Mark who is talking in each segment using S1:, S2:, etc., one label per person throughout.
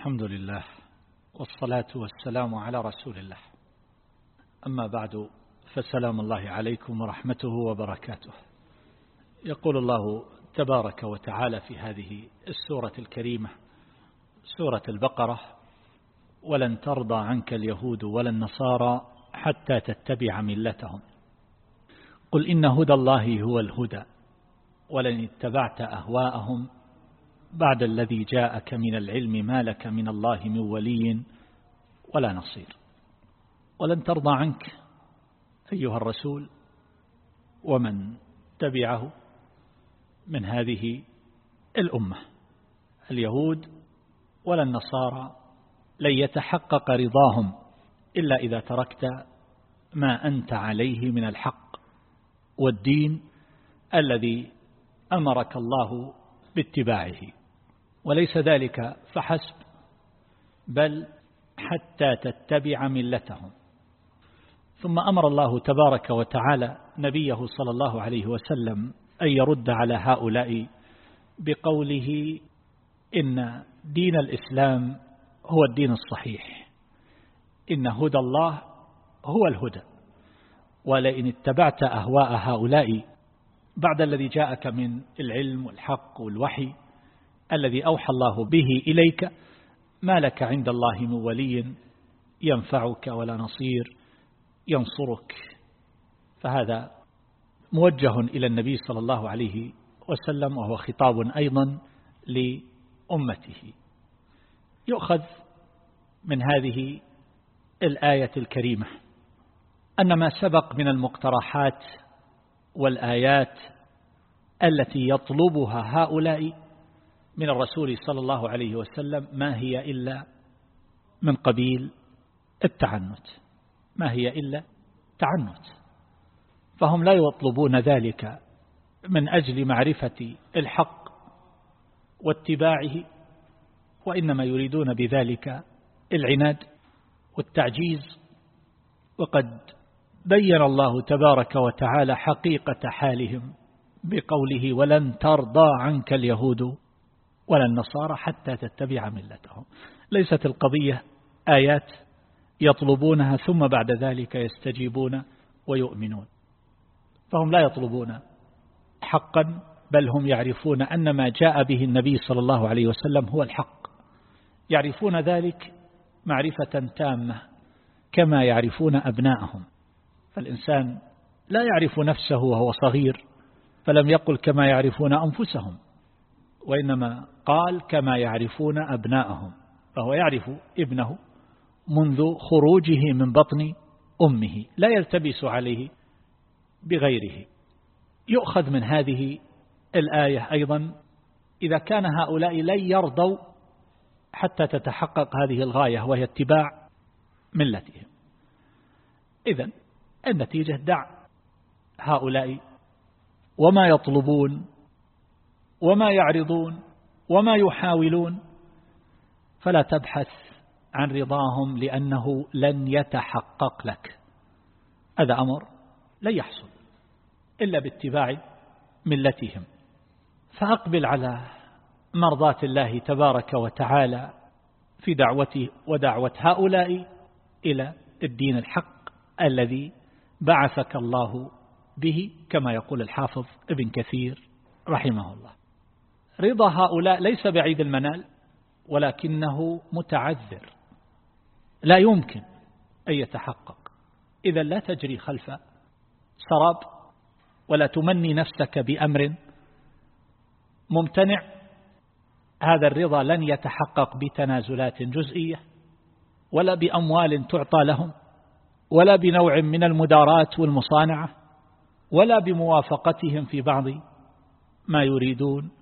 S1: الحمد لله والصلاة والسلام على رسول الله. أما بعد فسلام الله عليكم ورحمته وبركاته. يقول الله تبارك وتعالى في هذه السورة الكريمة سورة البقرة ولن ترضى عنك اليهود ولا النصارى حتى تتبع ملتهم قل إن هدى الله هو الهدى ولن اتبعت أهواءهم بعد الذي جاءك من العلم ما لك من الله من ولي ولا نصير. ولن ترضى عنك أيها الرسول ومن تبعه من هذه الأمة. اليهود ولا النصارى لن يتحقق رضاهم إلا إذا تركت ما أنت عليه من الحق والدين الذي أمرك الله باتباعه. وليس ذلك فحسب بل حتى تتبع ملتهم. ثم أمر الله تبارك وتعالى نبيه صلى الله عليه وسلم أن يرد على هؤلاء بقوله إن دين الإسلام هو الدين الصحيح إن هدى الله هو الهدى. ولئن اتبعت أهواء هؤلاء بعد الذي جاءك من العلم والحق والوحي الذي أوحى الله به إليك ما لك عند الله من ولي ينفعك ولا نصير ينصرك. فهذا موجه إلى النبي صلى الله عليه وسلم وهو خطاب أيضا لأمته. يؤخذ من هذه الآية الكريمة أن ما سبق من المقترحات والآيات التي يطلبها هؤلاء من الرسول صلى الله عليه وسلم ما هي إلا من قبيل التعنت. ما هي إلا تعنت. فهم لا يطلبون ذلك من أجل معرفة الحق واتباعه وإنما يريدون بذلك العناد والتعجيز. وقد بين الله تبارك وتعالى حقيقة حالهم بقوله ولن ترضى عنك اليهود ولا النصارى حتى تتبع ملتهم. ليست القضية آيات يطلبونها ثم بعد ذلك يستجيبون ويؤمنون. فهم لا يطلبون حقا بل هم يعرفون أن ما جاء به النبي صلى الله عليه وسلم هو الحق. يعرفون ذلك معرفة تامة كما يعرفون أبناءهم. فالإنسان لا يعرف نفسه وهو صغير فلم يقل كما يعرفون أنفسهم. وإنما قال كما يعرفون أبناءهم فهو يعرف ابنه منذ خروجه من بطن أمه لا يلتبس عليه بغيره. يؤخذ من هذه الآية أيضا إذا كان هؤلاء لن يرضوا حتى تتحقق هذه الغاية وهي اتباع ملتهم. إذا النتيجة دع هؤلاء وما يطلبون وما يعرضون وما يحاولون فلا تبحث عن رضاهم لأنه لن يتحقق لك. هذا أمر لن يحصل إلا باتباع ملتهم. فأقبل على مرضاة الله تبارك وتعالى في دعوته ودعوة هؤلاء إلى الدين الحق الذي بعثك الله به كما يقول الحافظ ابن كثير رحمه الله. رضا هؤلاء ليس بعيد المنال ولكنه متعذر. لا يمكن أن يتحقق. إذا لا تجري خلف سراب ولا تمني نفسك بأمر ممتنع. هذا الرضا لن يتحقق بتنازلات جزئية ولا بأموال تعطى لهم ولا بنوع من المدارات والمصانعة ولا بموافقتهم في بعض ما يريدون.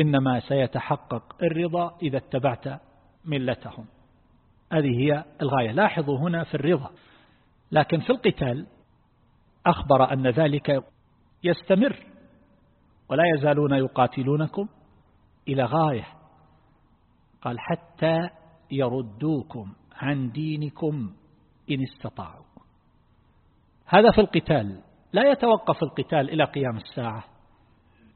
S1: إنما سيتحقق الرضا إذا اتبعت ملتهم. هذه هي الغاية. لاحظوا هنا في الرضا. لكن في القتال أخبر أن ذلك يستمر ولا يزالون يقاتلونكم إلى غاية. قال حتى يردوكم عن دينكم إن استطاعوا. هذا في القتال. لا يتوقف القتال إلى قيام الساعة.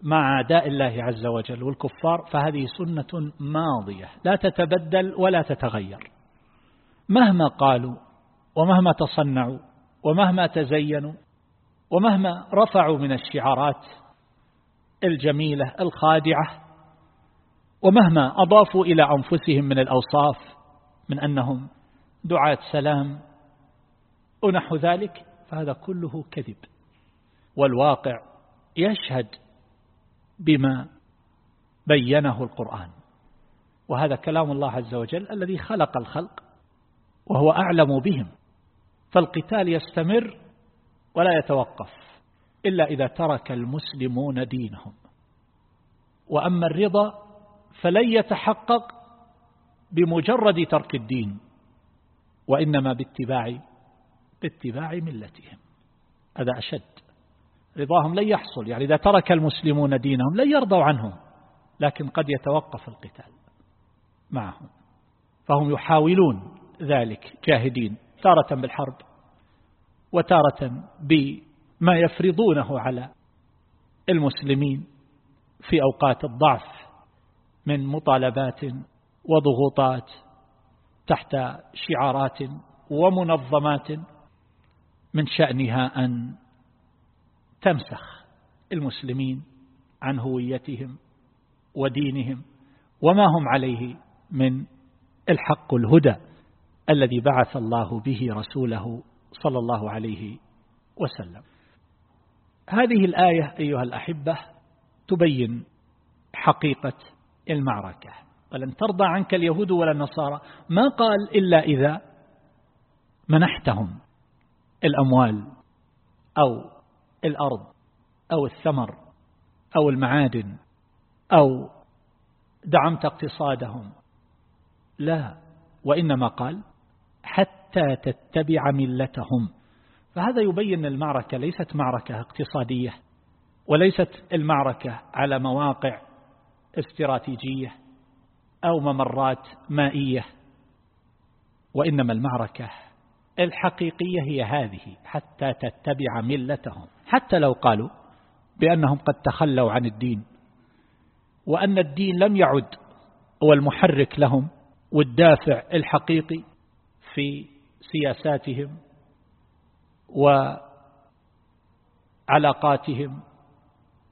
S1: مع أعداء الله عز وجل والكفار فهذه سنة ماضية لا تتبدل ولا تتغير. مهما قالوا ومهما تصنعوا ومهما تزينوا ومهما رفعوا من الشعارات الجميلة الخادعة ومهما أضافوا إلى أنفسهم من الأوصاف من أنهم دعاة سلام ونحو ذلك فهذا كله كذب. والواقع يشهد بما بينه القرآن. وهذا كلام الله عز وجل الذي خلق الخلق وهو أعلم بهم. فالقتال يستمر ولا يتوقف إلا إذا ترك المسلمون دينهم. وأما الرضا فلن يتحقق بمجرد ترك الدين وإنما باتباع باتباع ملتهم. هذا أشد. رضاهم لن يحصل. يعني إذا ترك المسلمون دينهم لن يرضوا عنهم لكن قد يتوقف القتال معهم. فهم يحاولون ذلك جاهدين تارة بالحرب وتارة بما يفرضونه على المسلمين في أوقات الضعف من مطالبات وضغوطات تحت شعارات ومنظمات من شأنها أن تمسخ المسلمين عن هويتهم ودينهم وما هم عليه من الحق الهدى الذي بعث الله به رسوله صلى الله عليه وسلم. هذه الآية أيها الأحبة تبين حقيقة المعركة. ولن ترضى عنك اليهود ولا النصارى. ما قال إلا إذا منحتهم الأموال أو الأرض أو الثمر أو المعادن أو دعمت اقتصادهم. لا وإنما قال حتى تتبع ملتهم. فهذا يبين المعركة ليست معركة اقتصادية وليست المعركة على مواقع استراتيجية أو ممرات مائية وإنما المعركة الحقيقية هي هذه حتى تتبع ملتهم. حتى لو قالوا بأنهم قد تخلوا عن الدين وأن الدين لم يعد هو المحرك لهم والدافع الحقيقي في سياساتهم وعلاقاتهم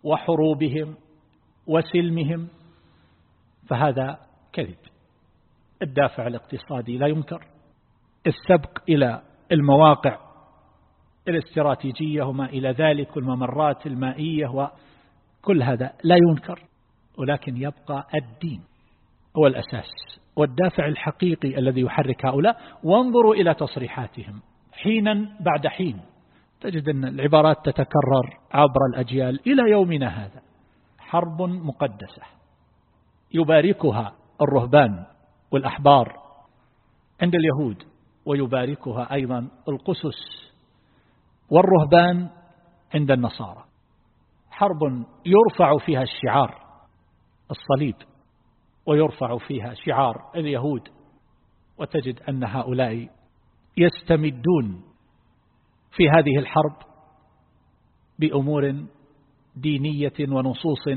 S1: وحروبهم وسلمهم فهذا كذب. الدافع الاقتصادي لا ينكر. السبق إلى المواقع الاستراتيجية وما إلى ذلك والممرات المائية وكل هذا لا ينكر ولكن يبقى الدين هو الأساس والدافع الحقيقي الذي يحرك هؤلاء. وانظروا إلى تصريحاتهم. حينا بعد حين تجد أن العبارات تتكرر عبر الأجيال إلى يومنا هذا. حرب مقدسة يباركها الرهبان والأحبار عند اليهود ويباركها أيضا القسس والرهبان عند النصارى. حرب يرفع فيها الشعار الصليب ويرفع فيها شعار اليهود وتجد أن هؤلاء يستمدون في هذه الحرب بأمور دينية ونصوص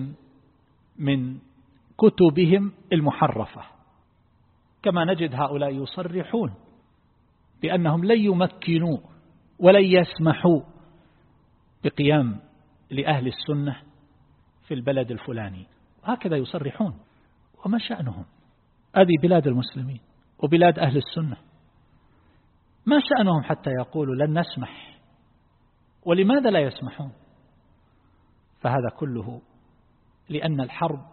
S1: من كتبهم المحرفة. كما نجد هؤلاء يصرحون بأنهم لن يمكنوا ولن يسمحوا بقيام لأهل السنة في البلد الفلاني. هكذا يصرحون. وما شأنهم؟ هذه بلاد المسلمين وبلاد أهل السنة. ما شأنهم حتى يقولوا لن نسمح؟ ولماذا لا يسمحون؟ فهذا كله لأن الحرب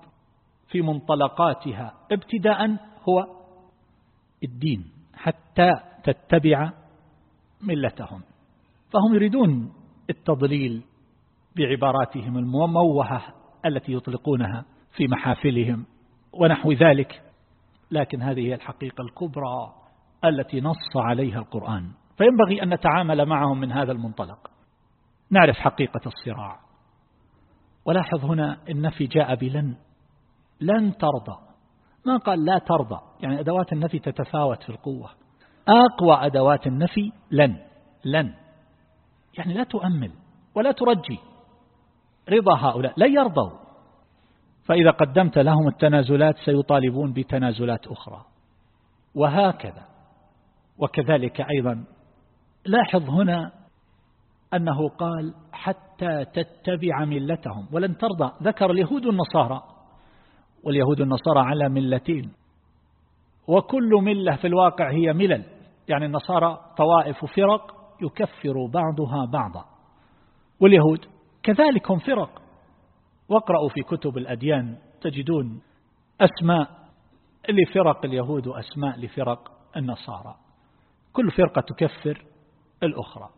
S1: في منطلقاتها ابتداء هو الدين حتى تتبع ملتهم. فهم يريدون التضليل بعباراتهم المموهة التي يطلقونها في محافلهم ونحو ذلك. لكن هذه هي الحقيقة الكبرى التي نص عليها القرآن. فينبغي أن نتعامل معهم من هذا المنطلق. نعرف حقيقة الصراع. ولاحظ هنا النفي جاء بلن. لن ترضى. ما قال لا ترضى؟ يعني أدوات النفي تتفاوت في القوة. أقوى أدوات النفي لن. لن. يعني لا تؤمل ولا ترجي رضا هؤلاء لا يرضوا. فإذا قدمت لهم التنازلات سيطالبون بتنازلات أخرى. وهكذا. وكذلك أيضا. لاحظ هنا أنه قال حتى تتبع ملتهم ولن ترضى. ذكر اليهود النصارى واليهود النصارى على ملتين. وكل ملة في الواقع هي ملل. يعني النصارى طوائف وفرق يكفر بعضها بعضا. واليهود كذلك هم فرق. واقرأوا في كتب الأديان تجدون أسماء لفرق اليهود وأسماء لفرق النصارى. كل فرقة تكفر الأخرى.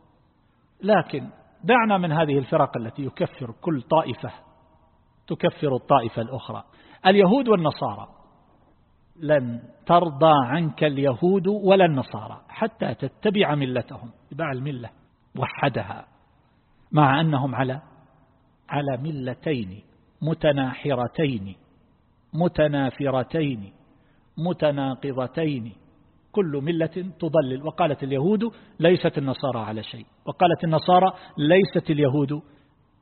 S1: لكن دعنا من هذه الفرق التي يكفر كل طائفة تكفر الطائفة الأخرى. اليهود والنصارى لن ترضى عنك اليهود ولا النصارى حتى تتبع ملتهم. اتباع الملة وحدها مع أنهم على على ملتين متناحرتين متنافرتين متناقضتين. كل ملة تضلل. وقالت اليهود ليست النصارى على شيء. وقالت النصارى ليست اليهود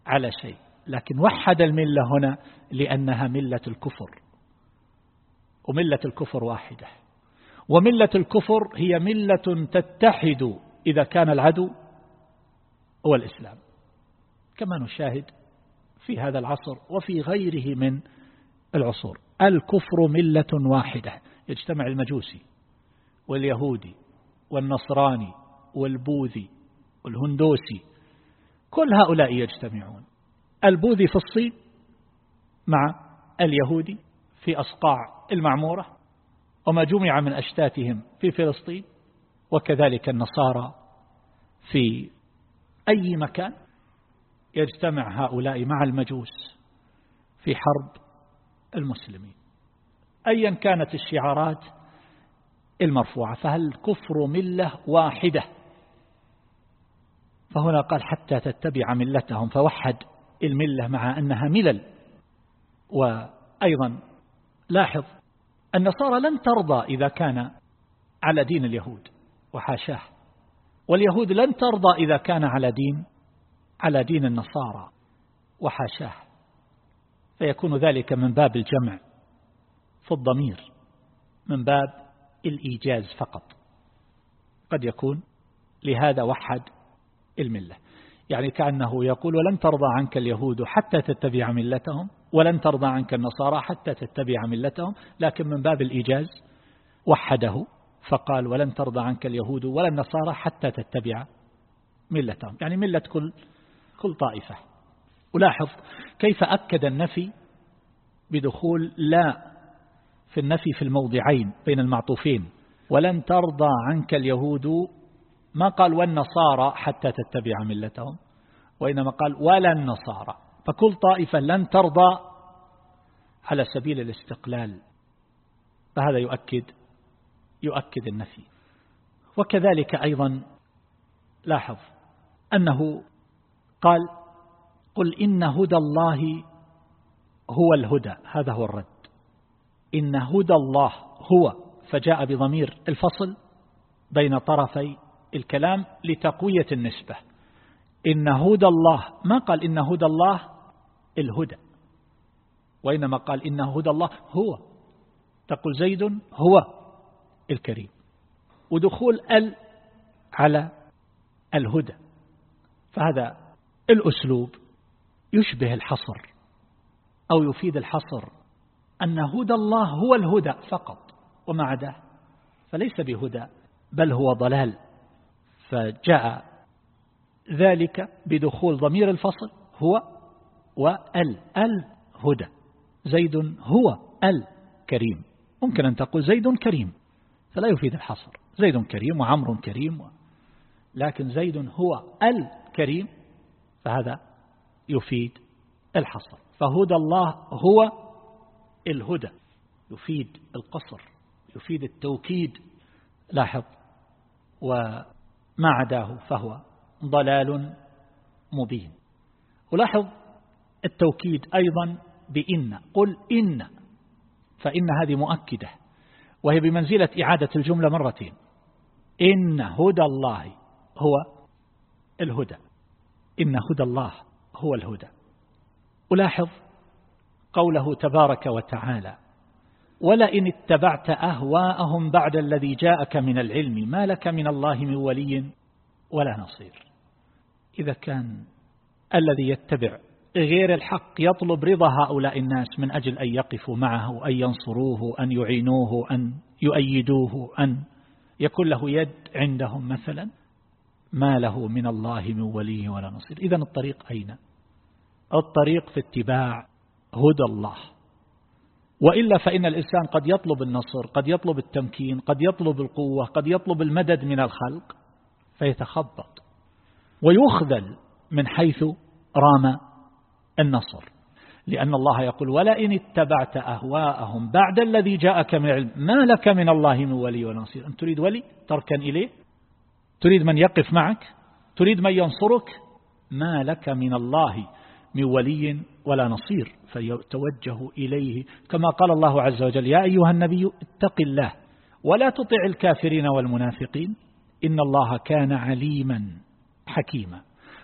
S1: على شيء. لكن وحد الملة هنا لأنها ملة الكفر. وملة الكفر واحدة. وملة الكفر هي ملة تتحد إذا كان العدو هو الإسلام. كما نشاهد في هذا العصر وفي غيره من العصور. الكفر ملة واحدة. يجتمع المجوسي واليهودي والنصراني والبوذي والهندوسي. كل هؤلاء يجتمعون. البوذي في الصين مع اليهودي في أصقاع المعمورة وما جمع من أشتاتهم في فلسطين وكذلك النصارى في أي مكان يجتمع هؤلاء مع المجوس في حرب المسلمين. أيا كانت الشعارات المرفوعة فهل الكفر ملة واحدة؟ فهنا قال حتى تتبع ملتهم فوحد الملة مع أنها ملل وأيضا لاحظ النصارى لن ترضى إذا كان على دين اليهود وحاشاه واليهود لن ترضى إذا كان على دين على دين النصارى وحاشاه فيكون ذلك من باب الجمع في الضمير من باب الإيجاز فقط. قد يكون لهذا وحد الملة يعني كأنه يقول ولن ترضى عنك اليهود حتى تتبع ملتهم ولن ترضى عنك النصارى حتى تتبع ملتهم لكن من باب الإيجاز وحده فقال ولن ترضى عنك اليهود ولا النصارى حتى تتبع ملتهم. يعني ملة كل, كل طائفة. ولاحظ كيف أكد النفي بدخول لا في النفي في الموضعين بين المعطوفين. ولن ترضى عنك اليهود ما قال والنصارى حتى تتبع ملتهم وإنما قال ولا النصارى. فكل طائفة لن ترضى على سبيل الاستقلال. فهذا يؤكد يؤكد النفي. وكذلك أيضا لاحظ أنه قال قل إن هدى الله هو الهدى. هذا هو الرد. إن هدى الله هو. فجاء بضمير الفصل بين طرفي الكلام لتقوية النسبة. إن هدى الله. ما قال إن هدى الله؟ الهدى. وإنما قال إن هدى الله هو. تقول زيد هو الكريم. ودخول ال على الهدى. فهذا الأسلوب يشبه الحصر أو يفيد الحصر. أن هدى الله هو الهدى فقط وما عداه. فليس بهدى بل هو ضلال. فجاء ذلك بدخول ضمير الفصل هو وال الهدى زيد هو الكريم. ممكن أن تقول زيد كريم فلا يفيد الحصر. زيد كريم وعمر كريم. لكن زيد هو الكريم فهذا يفيد الحصر. فهدى الله هو الهدى يفيد القصر يفيد التوكيد. لاحظ وما عداه فهو ضلال مبين. ولاحظ التوكيد أيضا بإن. قل إن فإن هذه مؤكدة. وهي بمنزلة إعادة الجملة مرتين. إن هدى الله هو الهدى. إن هدى الله هو الهدى. ولاحظ قوله تبارك وتعالى ولئن اتبعت أهواءهم بعد الذي جاءك من العلم ما لك من الله من ولي ولا نصير. إذا كان الذي يتبع غير الحق يطلب رضا هؤلاء الناس من أجل أن يقفوا معه أن ينصروه أن يعينوه أن يؤيدوه أن يكون له يد عندهم مثلا. ما له من الله من ولي ولا نصير. إذا الطريق أين؟ الطريق في اتباع هدى الله. وإلا فإن الإنسان قد يطلب النصر قد يطلب التمكين قد يطلب القوة قد يطلب المدد من الخلق فيتخبط. ويخذل من حيث رام النصر. لأن الله يقول ولئن اتبعت أهواءهم بعد الذي جاءك من علم ما لك من الله من ولي ونصير؟ أن تريد ولي؟ تركن إليه؟ تريد من يقف معك؟ تريد من ينصرك؟ ما لك من الله من ولي ولا نصير. فيتوجه إليه كما قال الله عز وجل. يا أيها النبي اتق الله ولا تطع الكافرين والمنافقين. إن الله كان عليما حكيما.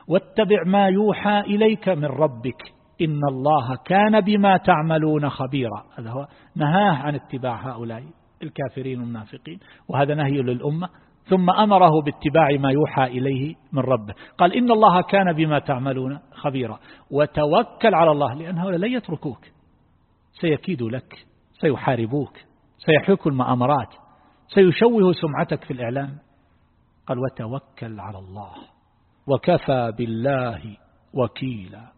S1: واتبع ما يوحى إليك من ربك. إن الله كان بما تعملون خبيرا. هذا هو نهاه عن اتباع هؤلاء الكافرين والمنافقين وهذا نهي للأمة. ثم أمره باتباع ما يوحى إليه من ربه. قال إن الله كان بما تعملون خبيرا. وتوكل على الله لأن هؤلاء لن يتركوك. سيكيدوا لك سيحاربوك سيحيكوا المأمرات سيشوه سمعتك في الإعلام. قال وتوكل على الله. وكفى بالله وكيلا.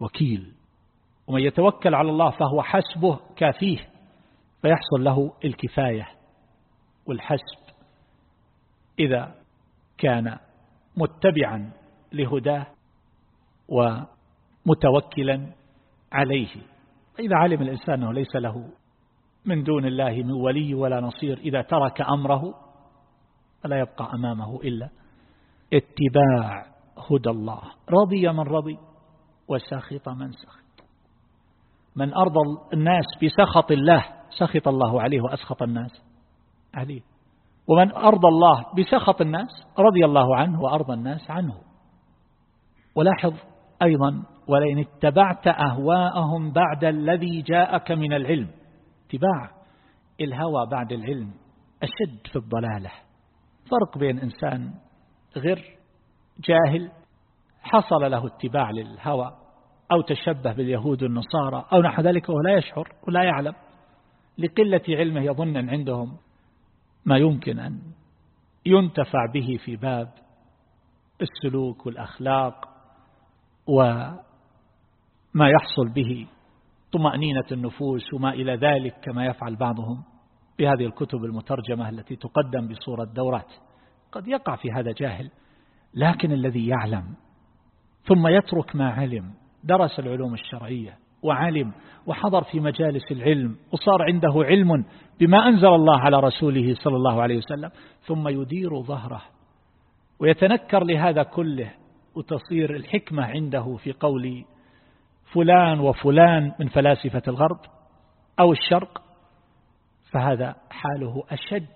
S1: وكيل. ومن يتوكل على الله فهو حسبه كافيه فيحصل له الكفاية والحسب إذا كان متبعا لهداه ومتوكلا عليه. إذا علم الإنسان أنه ليس له من دون الله من ولي ولا نصير إذا ترك أمره فلا يبقى أمامه إلا اتباع هدى الله. رضي من رضي وسخط من سخط. من أرضى الناس بسخط الله سخط الله عليه وأسخط الناس عليه. ومن أرضى الله بسخط الناس رضي الله عنه وأرضى الناس عنه. ولاحظ أيضا ولئن اتبعت أهواءهم بعد الذي جاءك من العلم. اتباع الهوى بعد العلم أشد في الضلالة. فرق بين إنسان غير جاهل حصل له اتباع للهوى أو تشبه باليهود والنصارى أو نحو ذلك وهو لا يشعر ولا يعلم. لقلة علمه يظن أن عندهم ما يمكن أن ينتفع به في باب السلوك والأخلاق وما يحصل به طمأنينة النفوس وما إلى ذلك كما يفعل بعضهم. بهذه الكتب المترجمة التي تقدم بصورة دورات. قد يقع في هذا جاهل لكن الذي يعلم ثم يترك ما علم درس العلوم الشرعية وعلم وحضر في مجالس العلم وصار عنده علم بما أنزل الله على رسوله صلى الله عليه وسلم ثم يدير ظهره ويتنكر لهذا كله وتصير الحكمة عنده في قول فلان وفلان من فلاسفة الغرب أو الشرق فهذا حاله أشد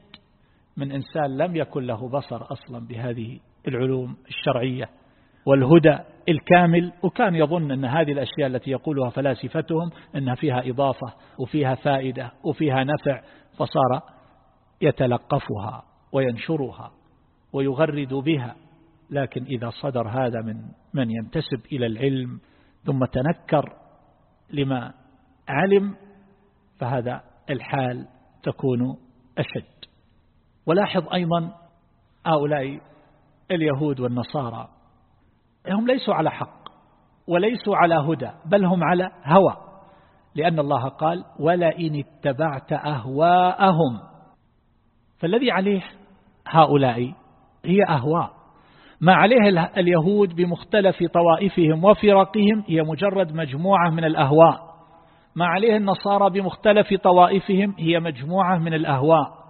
S1: من إنسان لم يكن له بصر أصلا بهذه العلوم الشرعية والهدى الكامل وكان يظن أن هذه الأشياء التي يقولها فلاسفتهم أنها فيها إضافة وفيها فائدة وفيها نفع فصار يتلقفها وينشرها ويغرد بها. لكن إذا صدر هذا من من ينتسب إلى العلم ثم تنكر لما علم فهذا الحال تكون أشد. ولاحظ أيضا هؤلاء اليهود والنصارى. هم ليسوا على حق وليسوا على هدى بل هم على هوى لأن الله قال ولئن اتبعت أهواءهم فالذي عليه هؤلاء هي أهواء. ما عليه اليهود بمختلف طوائفهم وفرقهم هي مجرد مجموعة من الأهواء. ما عليه النصارى بمختلف طوائفهم هي مجموعة من الأهواء.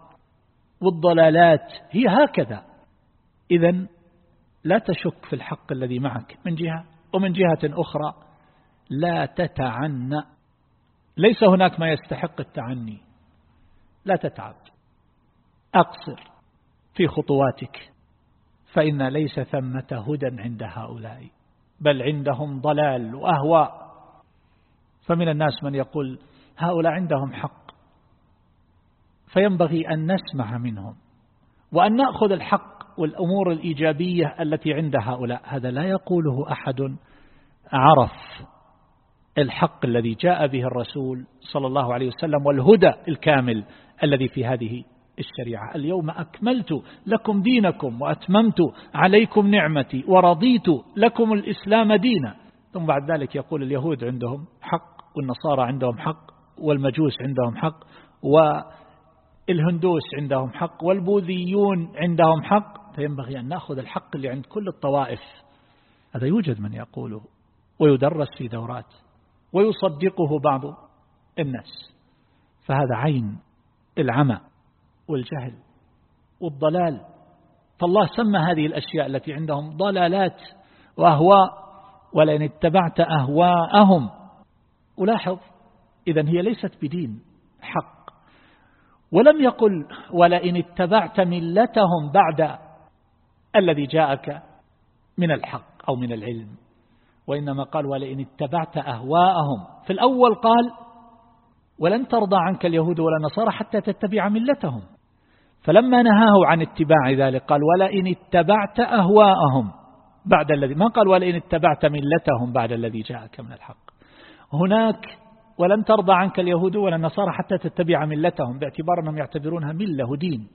S1: والضلالات هي هكذا. إذا لا تشك في الحق الذي معك. من جهة ومن جهة أخرى لا تتعنى. ليس هناك ما يستحق التعني. لا تتعب. أقصر في خطواتك. فإن ليس ثمة هدى عند هؤلاء بل عندهم ضلال وأهواء. فمن الناس من يقول هؤلاء عندهم حق. فينبغي أن نسمع منهم وأن نأخذ الحق والأمور الإيجابية التي عند هؤلاء. هذا لا يقوله أحد. عرف الحق الذي جاء به الرسول صلى الله عليه وسلم والهدى الكامل الذي في هذه الشريعة. اليوم أكملت لكم دينكم وأتممت عليكم نعمتي ورضيت لكم الإسلام دينا. ثم بعد ذلك يقول اليهود عندهم حق والنصارى عندهم حق والمجوس عندهم حق والهندوس عندهم حق والبوذيون عندهم حق فينبغي أن نأخذ الحق اللي عند كل الطوائف. هذا يوجد من يقوله ويدرس في دورات ويصدقه بعض الناس. فهذا عين العمى والجهل والضلال. فالله سمى هذه الأشياء التي عندهم ضلالات وأهواء ولئن اتبعت أهواءهم. ولاحظ إذا هي ليست بدين. ولم يقل ولئن اتبعت ملتهم بعد الذي جاءك من الحق أو من العلم. وإنما قال ولئن اتبعت أهواءهم. في الأول قال ولن ترضى عنك اليهود ولا النصارى حتى تتبع ملتهم. فلما نهاه عن اتباع ذلك قال ولئن اتبعت أهواءهم بعد الذي ما قال ولئن اتبعت ملتهم بعد الذي جاءك من الحق. هناك ولن ترضى عنك اليهود ولا النصارى حتى تتبع ملتهم باعتبار أنهم يعتبرونها ملة دين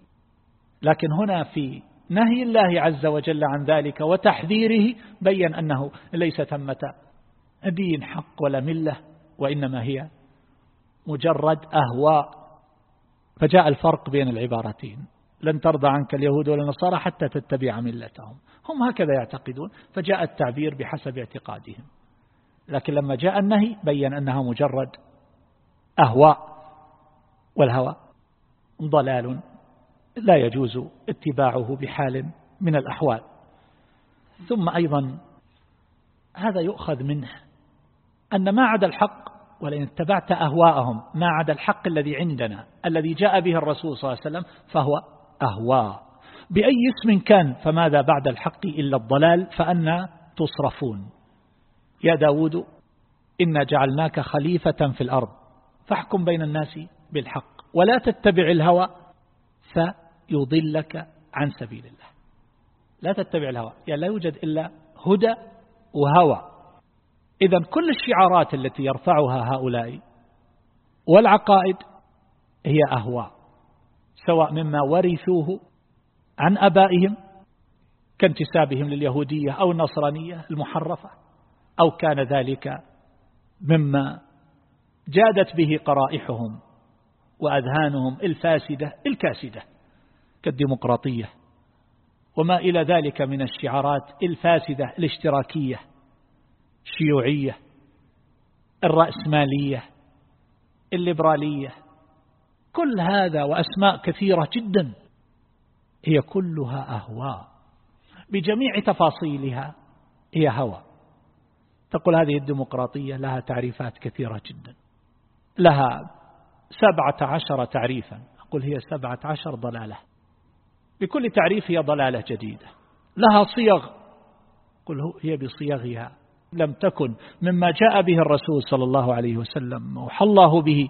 S1: لكن هنا في نهي الله عز وجل عن ذلك وتحذيره بين أنه ليس ثمة دين حق ولا ملة وإنما هي مجرد أهواء. فجاء الفرق بين العبارتين. لن ترضى عنك اليهود ولا النصارى حتى تتبع ملتهم. هم هكذا يعتقدون. فجاء التعبير بحسب اعتقادهم. لكن لما جاء النهي بين أنها مجرد أهواء والهوى ضلال لا يجوز اتباعه بحال من الأحوال. ثم أيضا هذا يؤخذ منه أن ما عدا الحق ولئن اتبعت أهواءهم ما عدا الحق الذي عندنا الذي جاء به الرسول صلى الله عليه وسلم فهو أهواء. بأي اسم كان فماذا بعد الحق إلا الضلال فأنا تصرفون. يا داود إنا جعلناك خليفة في الأرض فاحكم بين الناس بالحق ولا تتبع الهوى فيضلك عن سبيل الله. لا تتبع الهوى يعني لا يوجد إلا هدى وهوى. إذا كل الشعارات التي يرفعها هؤلاء والعقائد هي أهواء سواء مما ورثوه عن أبائهم كانتسابهم لليهودية أو النصرانية المحرفة. أو كان ذلك مما جادت به قرائحهم وأذهانهم الفاسدة الكاسدة كالديمقراطية وما إلى ذلك من الشعارات الفاسدة الاشتراكية الشيوعية الرأسمالية الليبرالية. كل هذا وأسماء كثيرة جدا هي كلها أهواء. بجميع تفاصيلها هي هوى تقول هذه الديمقراطية لها تعريفات كثيرة جدا. لها سبعة عشر تعريفا. أقول هي سبعة عشر ضلالة. بكل تعريف هي ضلالة جديدة. لها صيغ. قل هي بصيغها لم تكن مما جاء به الرسول صلى الله عليه وسلم وحى الله به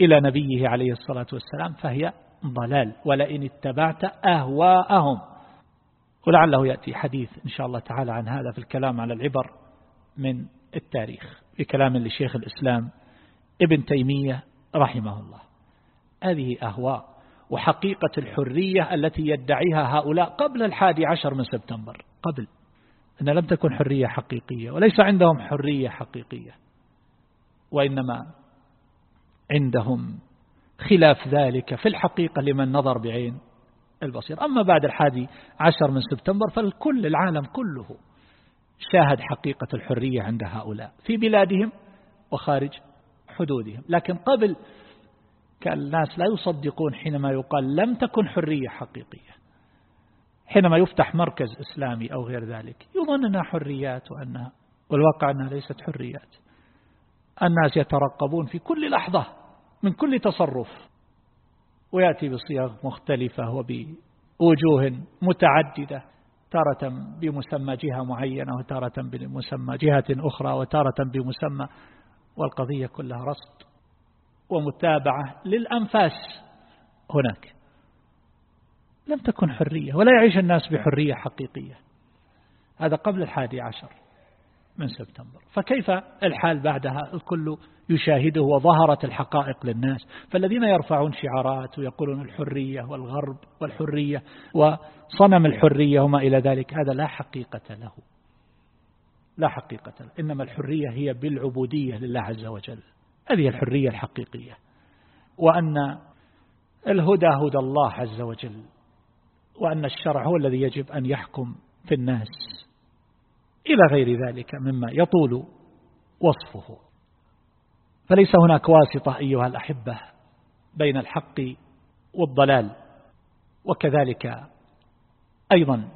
S1: إلى نبيه عليه الصلاة والسلام فهي ضلال. ولئن اتبعت أهواءهم. ولعله يأتي حديث إن شاء الله تعالى عن هذا في الكلام على العبر. من التاريخ بكلام لشيخ الإسلام ابن تيمية رحمه الله. هذه أهواء وحقيقة الحرية التي يدعيها هؤلاء قبل الحادي عشر من سبتمبر قبل. أن لم تكن حرية حقيقية وليس عندهم حرية حقيقية. وإنما عندهم خلاف ذلك في الحقيقة لمن نظر بعين البصير أما بعد الحادي عشر من سبتمبر فالكل العالم كله شاهد حقيقة الحرية عند هؤلاء في بلادهم وخارج حدودهم. لكن قبل كان الناس لا يصدقون حينما يقال لم تكن حرية حقيقية. حينما يفتح مركز إسلامي أو غير ذلك يظن أنها حريات وأنها والواقع أنها ليست حريات. الناس يترقبون في كل لحظة من كل تصرف ويأتي بصيغ مختلفة وبوجوه متعددة. تارة بمسمى جهة معينة وتارة بمسمى جهة أخرى وتارة بمسمى والقضية كلها رصد ومتابعة للأنفاس هناك. لم تكن حرية ولا يعيش الناس بحرية حقيقية. هذا قبل الحادي عشر. من سبتمبر. فكيف الحال بعدها؟ الكل يشاهده وظهرت الحقائق للناس. فالذين يرفعون شعارات ويقولون الحرية والغرب والحرية وصنم الحرية وما إلى ذلك هذا لا حقيقة له. لا حقيقة له. إنما الحرية هي بالعبودية لله عز وجل. هذه الحرية الحقيقية. وأن الهدى هدى الله عز وجل. وأن الشرع هو الذي يجب أن يحكم في الناس. إلى غير ذلك مما يطول وصفه. فليس هناك واسطة أيها الأحبة بين الحق والضلال وكذلك أيضا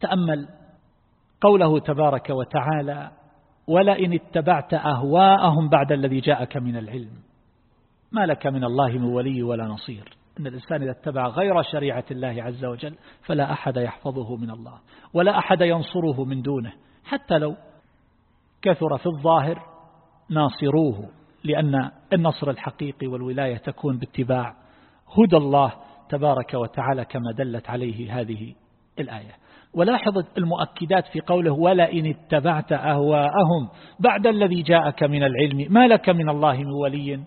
S1: تأمل قوله تبارك وتعالى ولئن اتبعت أهواءهم بعد الذي جاءك من العلم ما لك من الله من ولي ولا نصير. أن الإنسان إذا اتبع غير شريعة الله عز وجل فلا أحد يحفظه من الله ولا أحد ينصره من دونه حتى لو كثر في الظاهر ناصروه لأن النصر الحقيقي والولاية تكون باتباع هدى الله تبارك وتعالى كما دلت عليه هذه الآية. ولاحظ المؤكدات في قوله ولئن اتبعت أهواءهم بعد الذي جاءك من العلم ما لك من الله من ولي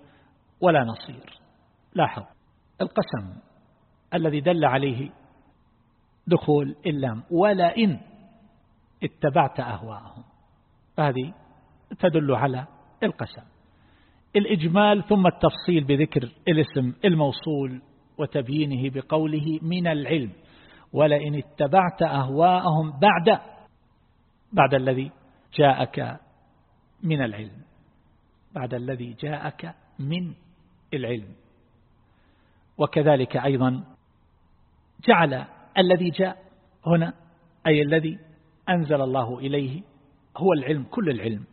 S1: ولا نصير. لاحظ. القسم الذي دل عليه دخول اللام ولئن اتبعت أهواءهم. هذه تدل على القسم. الإجمال ثم التفصيل بذكر الاسم الموصول وتبيينه بقوله من العلم ولئن اتبعت أهواءهم بعد بعد الذي جاءك من العلم بعد الذي جاءك من العلم. وكذلك أيضا جعل الذي جاء هنا أي الذي أنزل الله إليه هو العلم كل العلم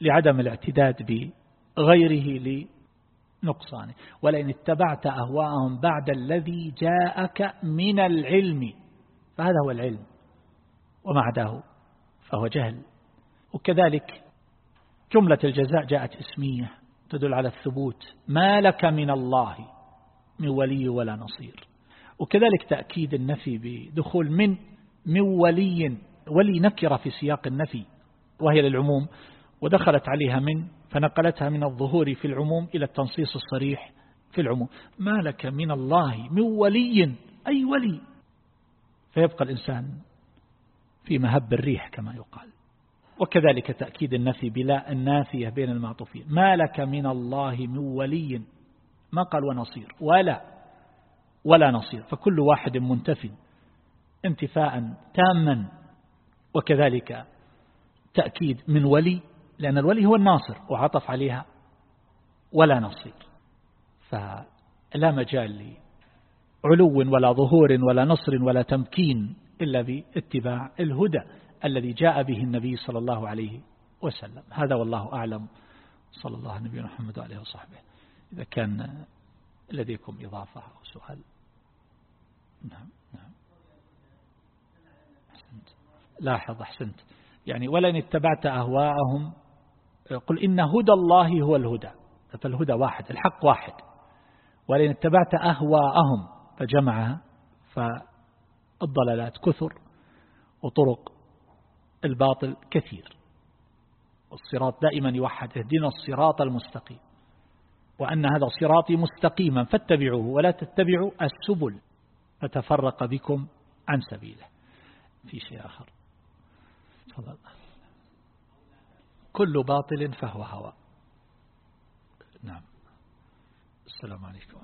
S1: لعدم الاعتداد بغيره لنقصانه. ولئن اتبعت أهواءهم بعد الذي جاءك من العلم فهذا هو العلم وما عداه فهو جهل. وكذلك جملة الجزاء جاءت اسمية تدل على الثبوت. ما لك من الله من ولي ولا نصير. وكذلك تأكيد النفي بدخول من من ولي ولي نكرة في سياق النفي وهي للعموم ودخلت عليها من فنقلتها من الظهور في العموم إلى التنصيص الصريح في العموم. ما لك من الله من ولي أي ولي؟ فيبقى الإنسان في مهب الريح كما يقال. وكذلك تأكيد النفي بلا النافية بين المعطوفين. ما لك من الله من ولي ما قال ونصير. ولا ولا نصير. فكل واحد منتفي انتفاء تاما. وكذلك تأكيد من ولي لأن الولي هو الناصر وعطف عليها ولا نصير. فلا مجال لعلو ولا ظهور ولا نصر ولا تمكين إلا باتباع الهدى الذي جاء به النبي صلى الله عليه وسلم. هذا والله أعلم. صلى الله على نبينا محمد وعليه وصحبه. إذا كان لديكم إضافة أو سؤال. نعم نعم. أحسنت. لاحظ أحسنت. يعني ولن اتبعت أهواءهم قل إن هدى الله هو الهدى. فالهدى واحد الحق واحد. ولن اتبعت أهواءهم فجمعها فالضلالات كثر وطرق الباطل كثير. والصراط دائما يوحد اهدنا الصراط المستقيم. وأن هذا صراطي مستقيما فاتبعوه ولا تتبعوا السبل. فتفرق بكم عن سبيله. في شيء آخر. كل باطل فهو هوى. نعم. السلام عليكم.